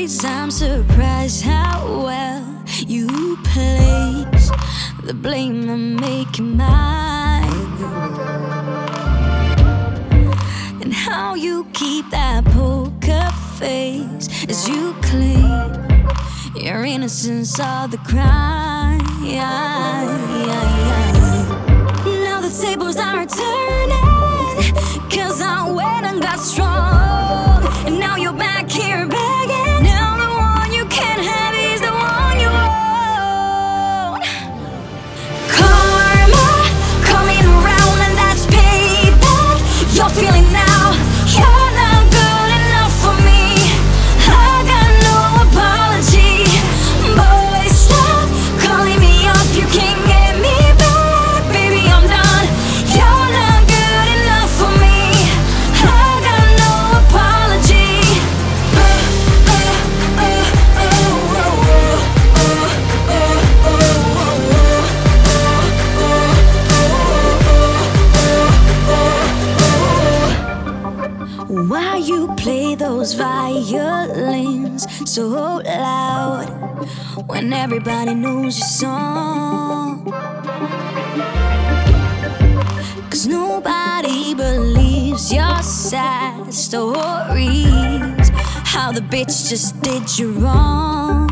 I'm surprised how well you place the blame make it mine. And how you keep that poker face as you claim your innocence of the crime. Now the tables Why you play those violins so loud when everybody knows your song? Cause nobody believes your sad stories. How the bitch just did you wrong.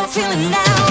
I'm feeling now.